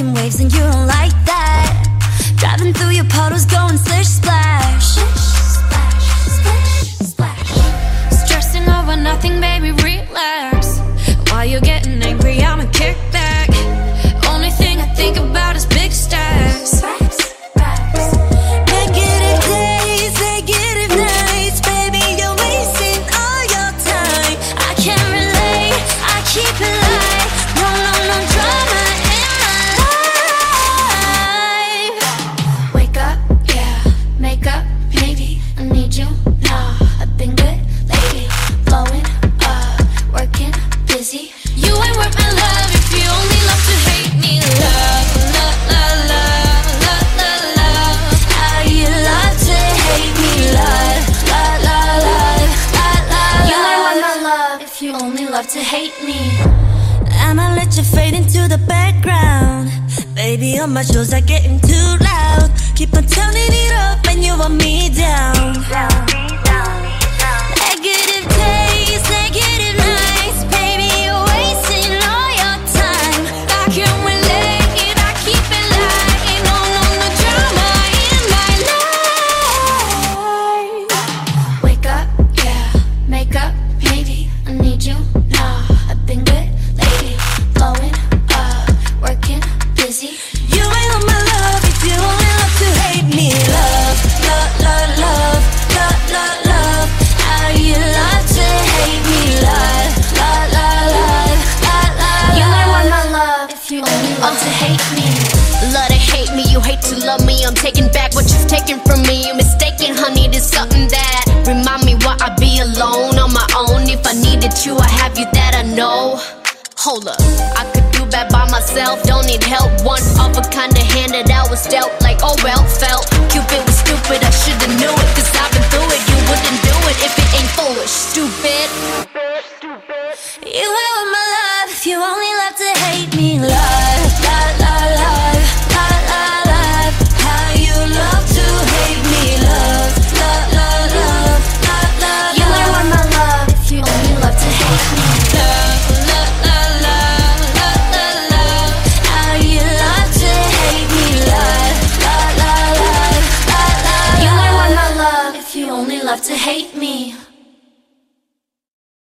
making waves and you don't like that. Driving through your puddles going slish splash hate me. I'ma let you fade into the background. Baby, all my shows are getting too loud. Keep on turning it up and you want me down. I'm taking back what you've from me. You're mistaken, honey. Something that remind me why I be alone on my own. If I needed you, I have you that I know. Hold up, I could do bad by myself, don't need help. One of a kind of hand that I was dealt, like oh well, felt. Cupid was stupid, I should've knew it, cause I've been through it. You wouldn't do it if it ain't foolish, stupid. stupid, stupid. You love to hate me.